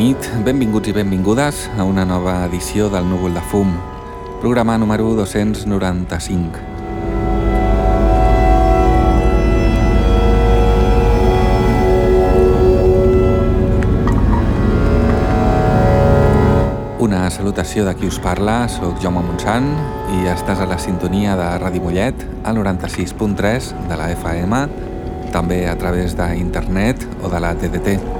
nit, benvinguts i benvingudes a una nova edició del Núvol de Fum, programa número 295. Una salutació de qui us parla, sóc Jaume Montsant i estàs a la sintonia de Ràdio Mollet al 96.3 de la FM, també a través d'internet o de la TDT.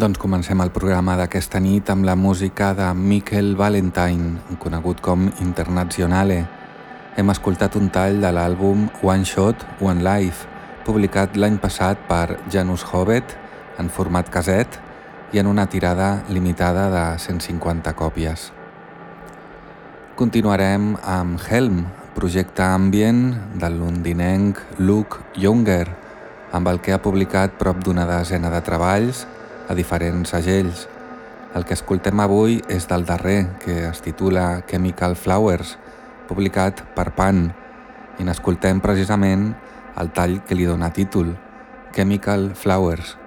Doncs comencem el programa d'aquesta nit amb la música de Michael Valentine, conegut com Internazionale. Hem escoltat un tall de l'àlbum One Shot, One Life, publicat l'any passat per Janus Hobbit en format caset i en una tirada limitada de 150 còpies. Continuarem amb Helm, projecte ambient del londinenc Luke Younger, amb el que ha publicat prop d'una desena de treballs a diferents segells. El que escoltem avui és del darrer, que es titula Chemical Flowers, publicat per Pan, i n'escoltem precisament el tall que li dona títol, Chemical Flowers.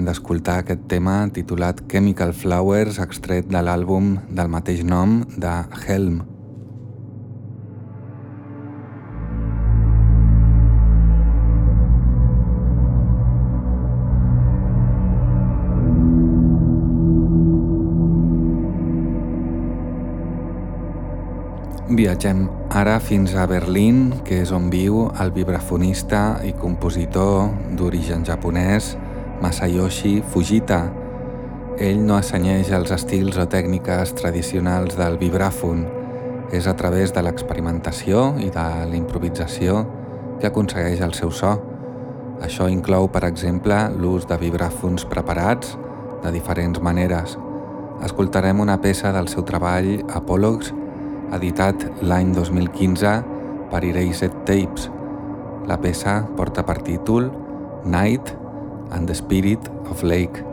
Acabem d'escoltar aquest tema titulat Chemical Flowers, extret de l'àlbum del mateix nom de Helm. Viatgem ara fins a Berlín, que és on viu el vibrafonista i compositor d'origen japonès Masayoshi Fujita. Ell no assenyeix els estils o tècniques tradicionals del vibràfon. És a través de l'experimentació i de l'improvisació que aconsegueix el seu so. Això inclou, per exemple, l'ús de vibràfons preparats de diferents maneres. Escoltarem una peça del seu treball Apologs editat l'any 2015 per Erased Tapes. La peça porta per títol Night and the Spirit of Lake.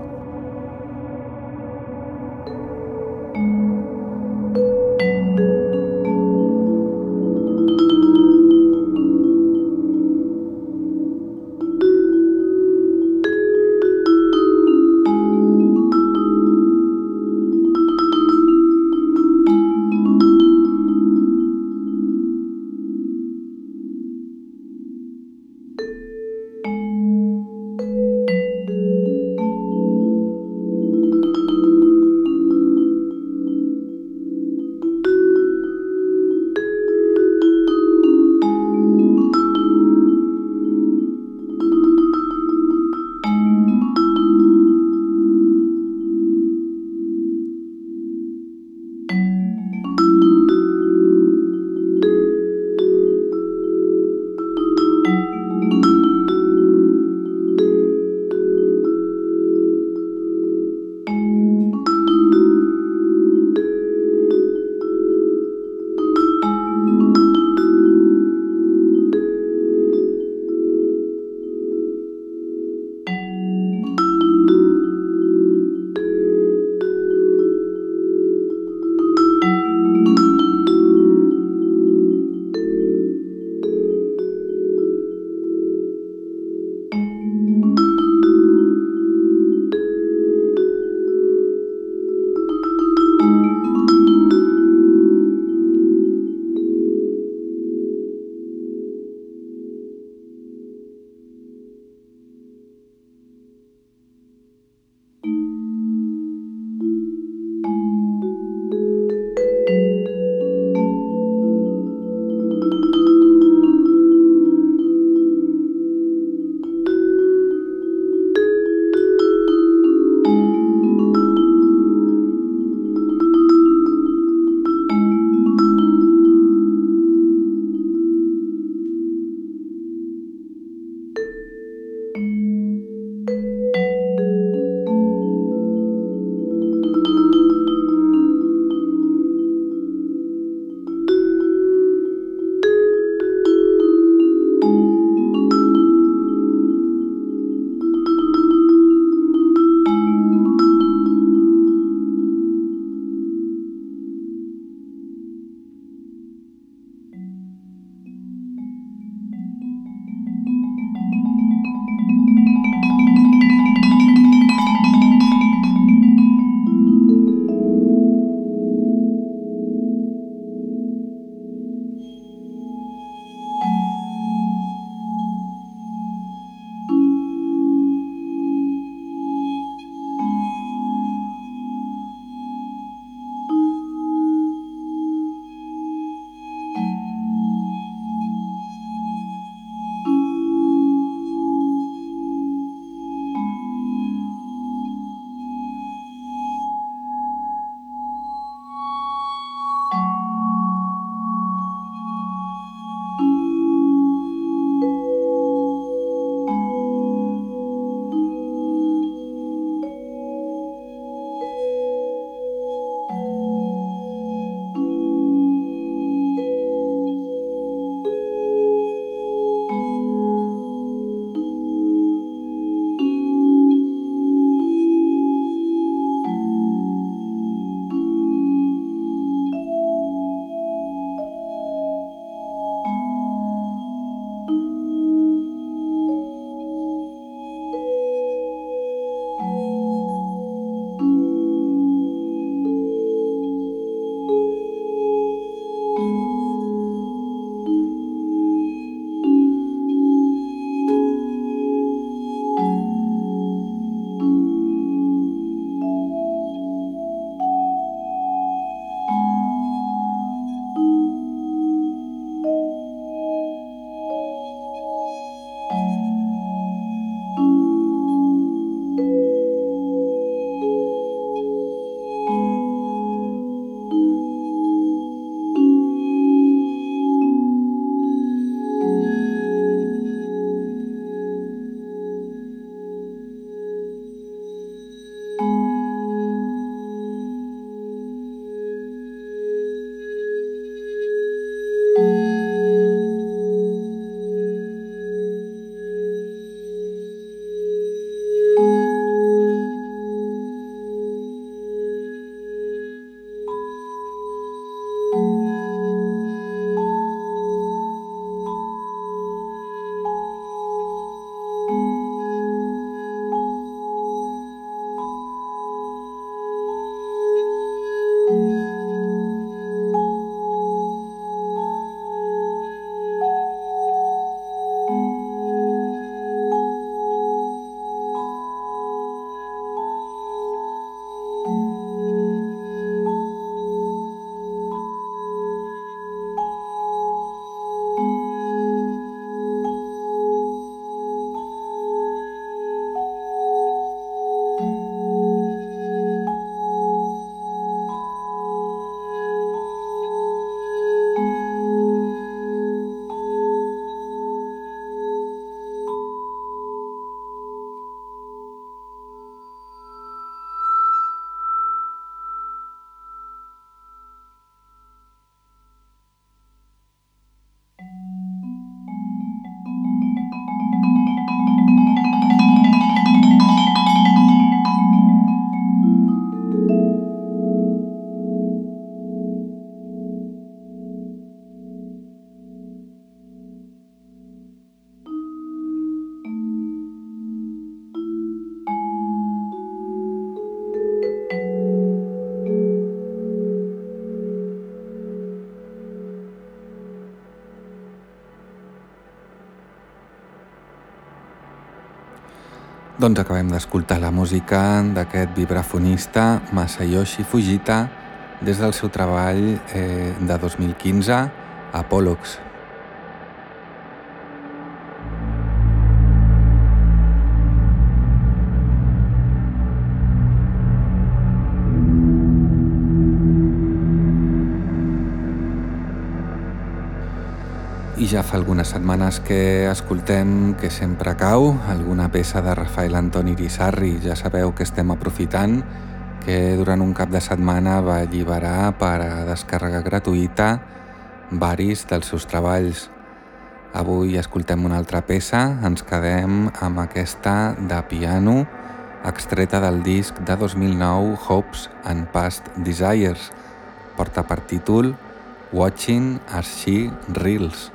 Doncs acabem d'escoltar la música d'aquest vibrafonista Masayoshi Fujita des del seu treball eh, de 2015, Apollox. Ja fa algunes setmanes que escoltem que sempre cau alguna peça de Rafael Antoni Irisarri. Ja sabeu que estem aprofitant que durant un cap de setmana va alliberar per a descàrrega gratuïta varis dels seus treballs. Avui escoltem una altra peça, ens quedem amb aquesta de piano extreta del disc de 2009 Hopes and Past Desires. Porta per títol Watching as She Reels.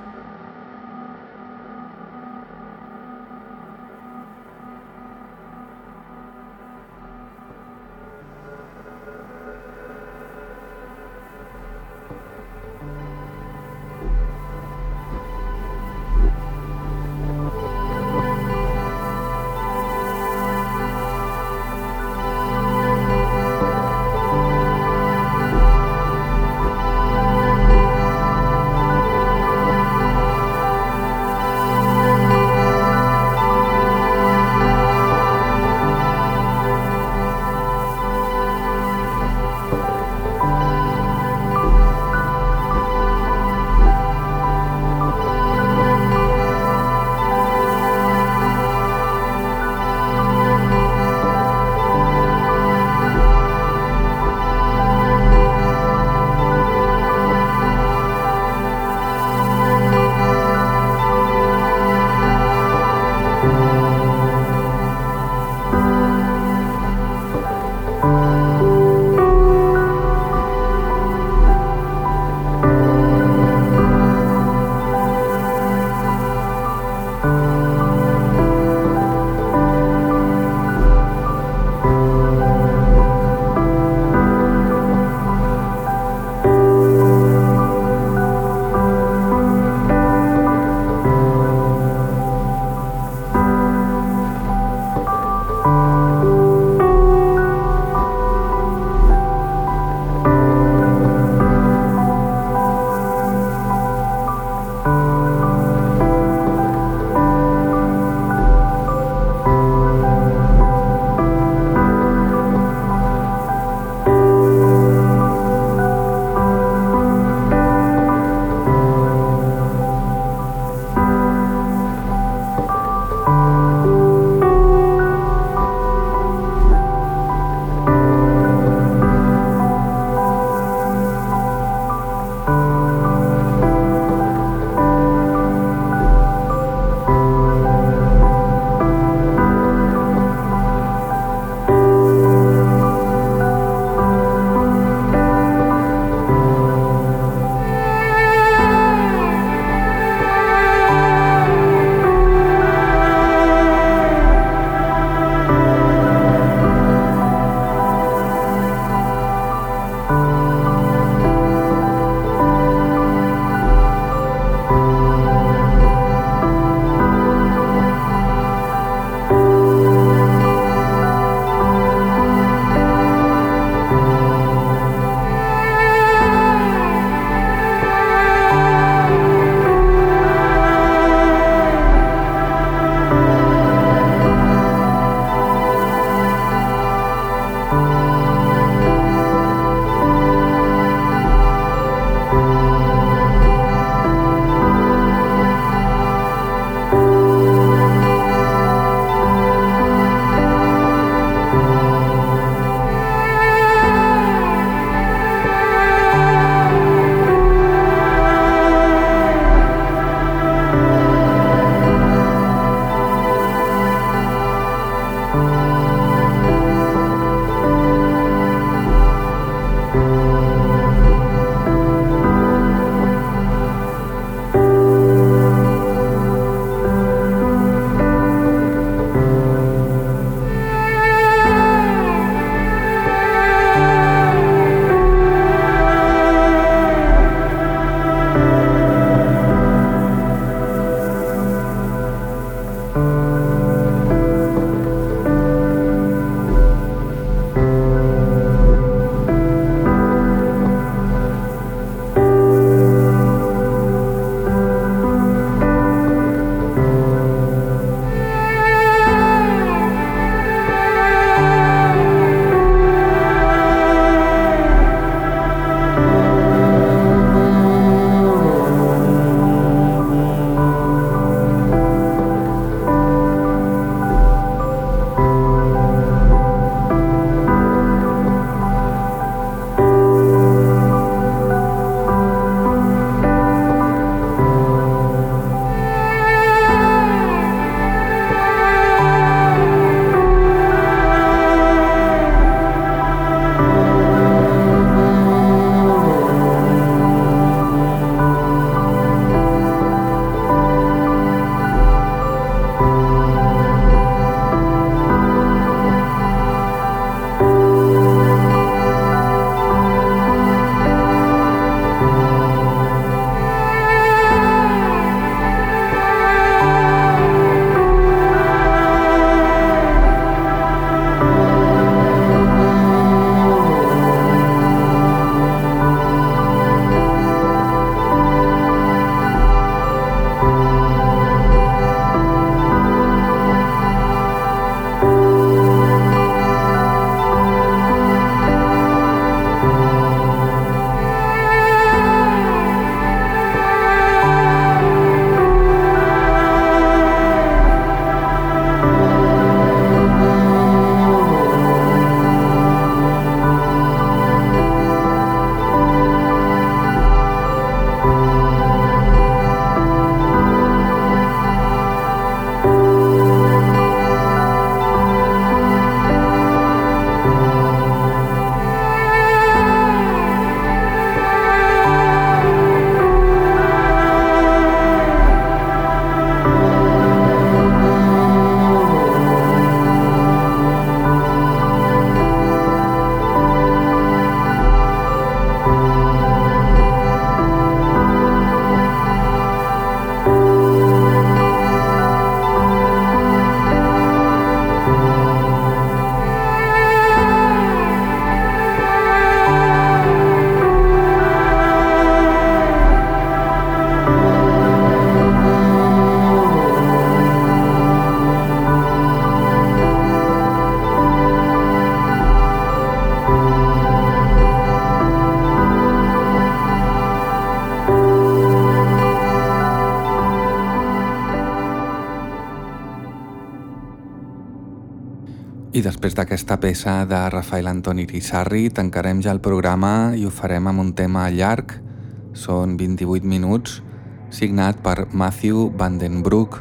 Després d'aquesta peça de Rafael Antoni Rissarri tancarem ja el programa i ho farem amb un tema llarg, són 28 minuts, signat per Matthew Vandenbroek,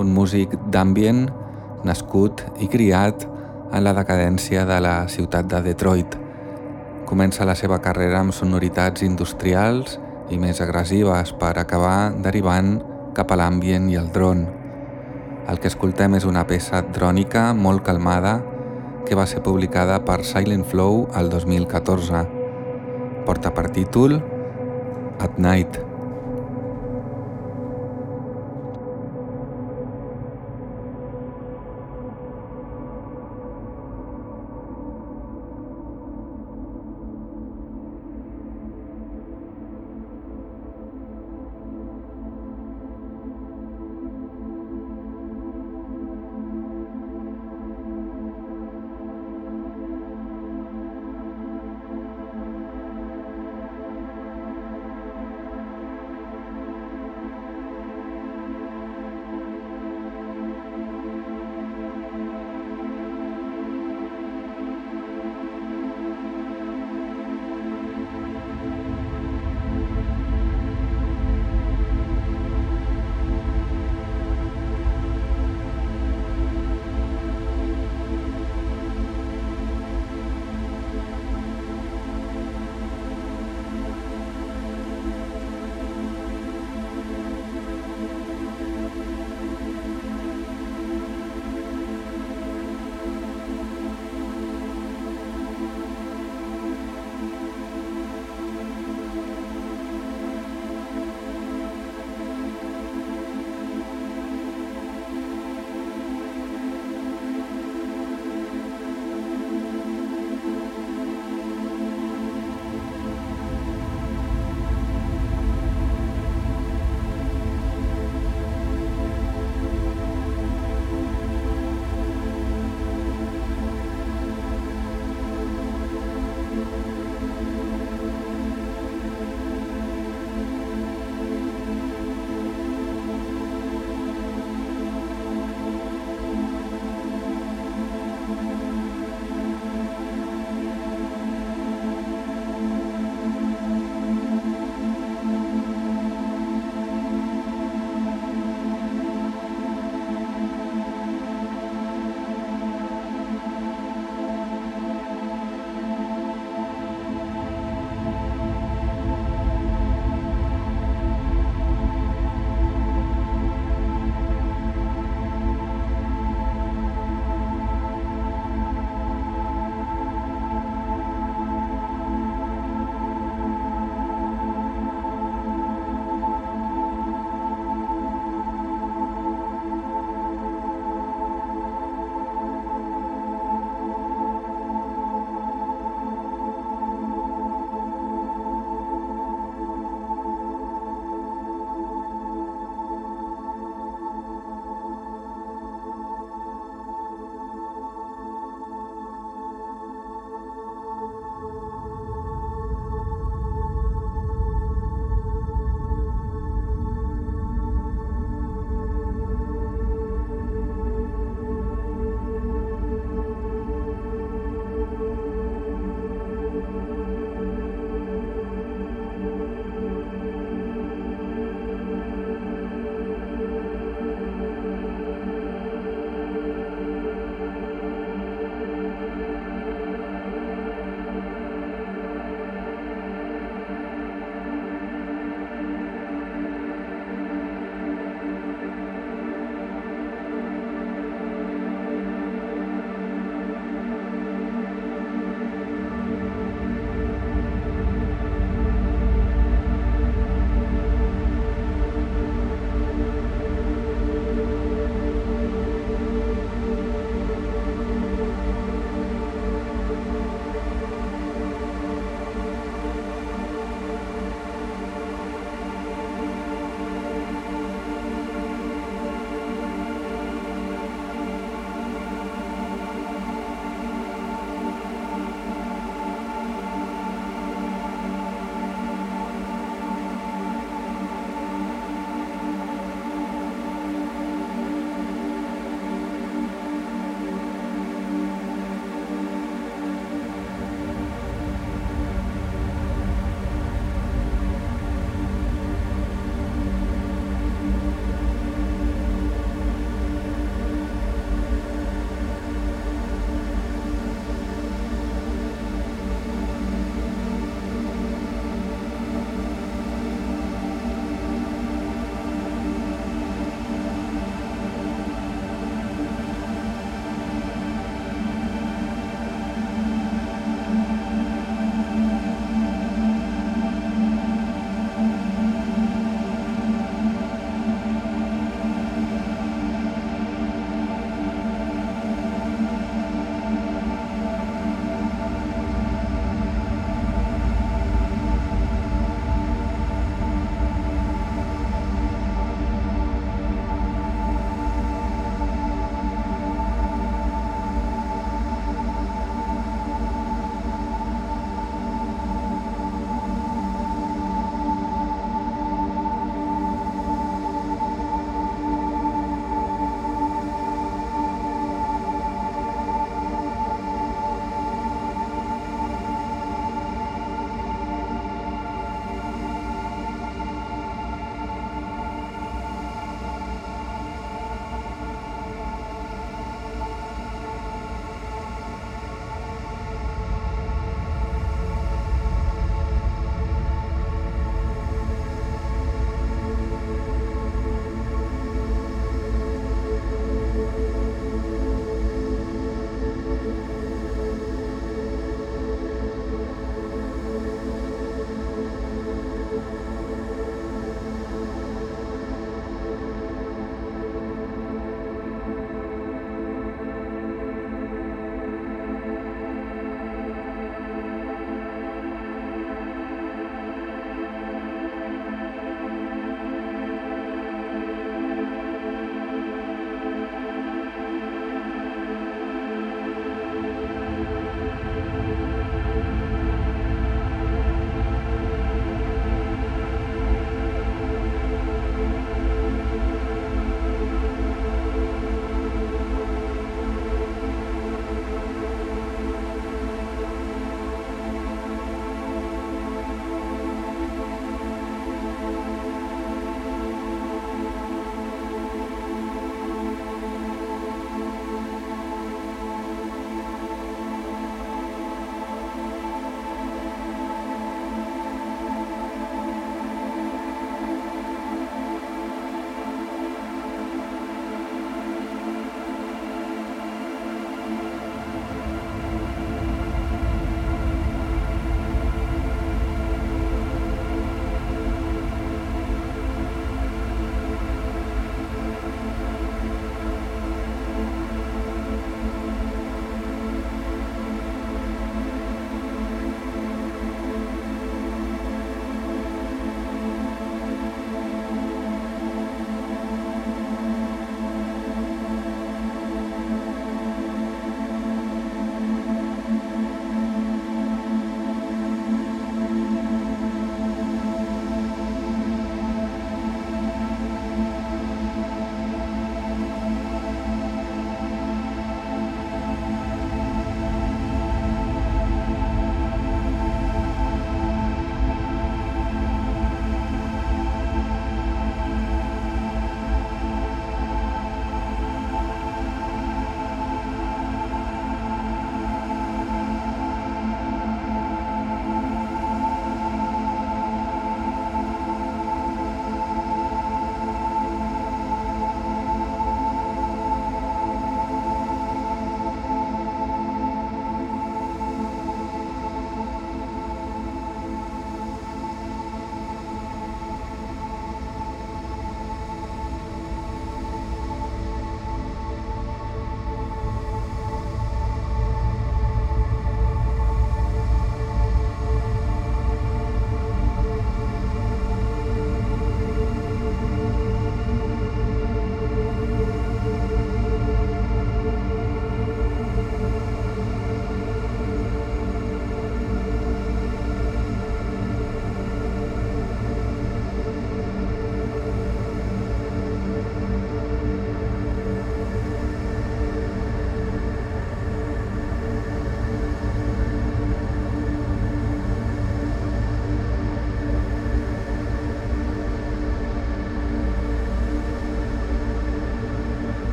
un músic d'ambient nascut i criat en la decadència de la ciutat de Detroit. Comença la seva carrera amb sonoritats industrials i més agressives per acabar derivant cap a l'ambient i el dron. El que escoltem és una peça drònica molt calmada que va ser publicada per Silent Flow el 2014. Porta per títol At Night.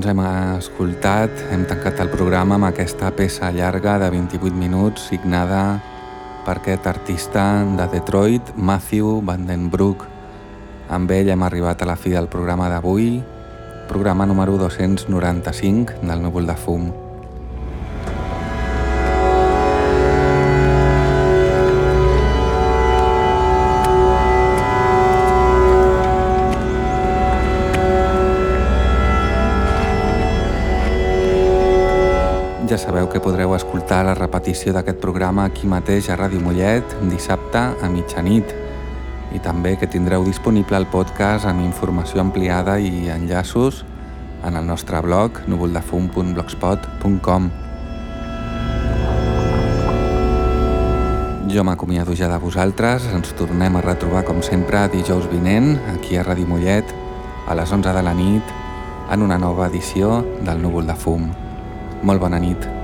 Doncs hem escoltat, hem tancat el programa amb aquesta peça llarga de 28 minuts signada per aquest artista de Detroit, Matthew Vandenbroek. Amb ell hem arribat a la fi del programa d'avui, programa número 295 del Núvol de Fum. Que podreu escoltar la repetició d'aquest programa aquí mateix a Ràdio Mollet dissabte a mitjanit i també que tindreu disponible el podcast amb informació ampliada i enllaços en el nostre blog núvoldefum.blogspot.com Jo m'acomiado ja de vosaltres, ens tornem a retrobar com sempre dijous vinent aquí a Ràdio Mollet a les 11 de la nit en una nova edició del Núvol de Fum. Molt bona nit.